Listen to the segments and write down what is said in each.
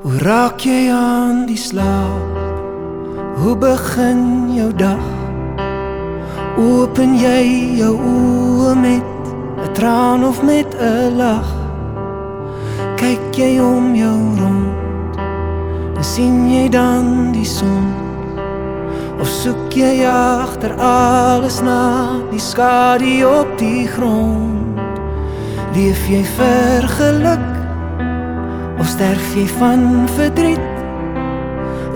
Hoe raak jy aan die slaap? Hoe begin jou dag? Open jy jou oë met 'n traan of met 'n lag? Kyk jy om jou rond? En sien jy dan die son? Of soek jy agter alles na die skadu op die grond? Leef jy vir geluk? Of sterf jy van verdriet?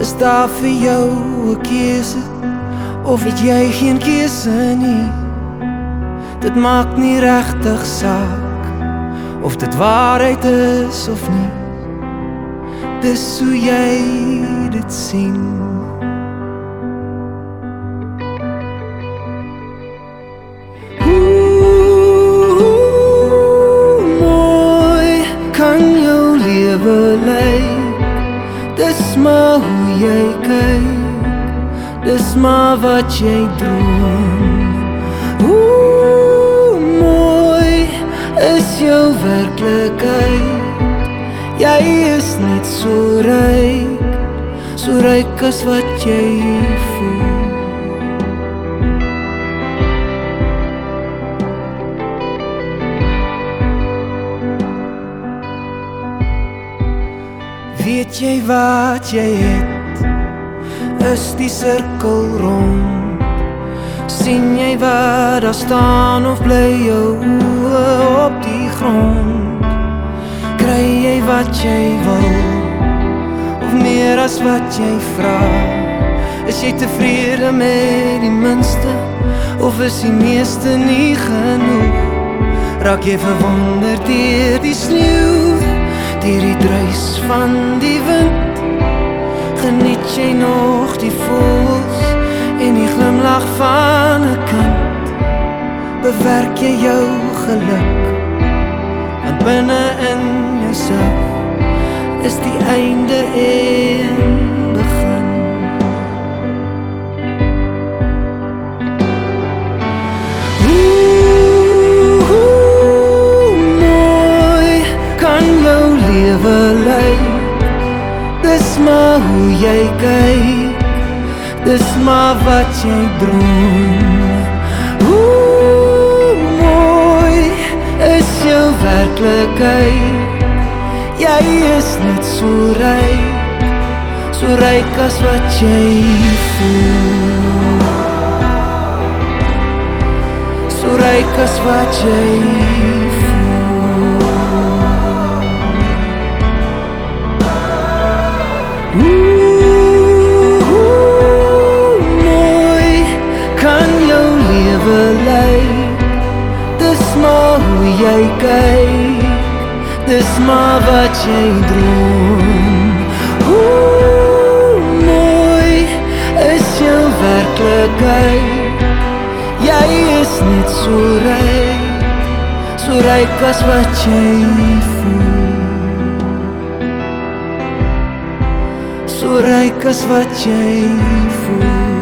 Is daar vir jou 'n keuse of het jy geen keuse nie? Dit maak nie regtig saak of dit waarheid is of nie. Dis hoe jy dit sien. Lewe lyk? Dis maar hoe jy kyk. Dis maar wat jy droom. Hoe mooi is jou werklikheid? Jy is net so ryk, so ryk as wat jy voel. Weet jy wat jy het? Is die sirkel rond? sien jy wat daar staan of bly jou oë op die grond? Kry jy wat jy wil? Of meer as wat jy vra? Is jy tevrede met die minste of is die meeste nie genoeg? Raak jy verwonderd deur die sneeu, deur die druis van die wind? Geniet jy nog die voels en die glimlag van 'n kind? Bewerk jy jou geluk? Want binne in jouself is die einde en jy kyk. Dis maar wat jy droom. Hoe mooi is jou werklikheid? Jy is net so ryk, so ryk as wat jy voel. So ryk as wat jy voel. Maar wat jy droom. Hoe mooi is jou werklikheid? Jy is net so ryk, so ryk as wat jy voel. So ryk as wat jy voel.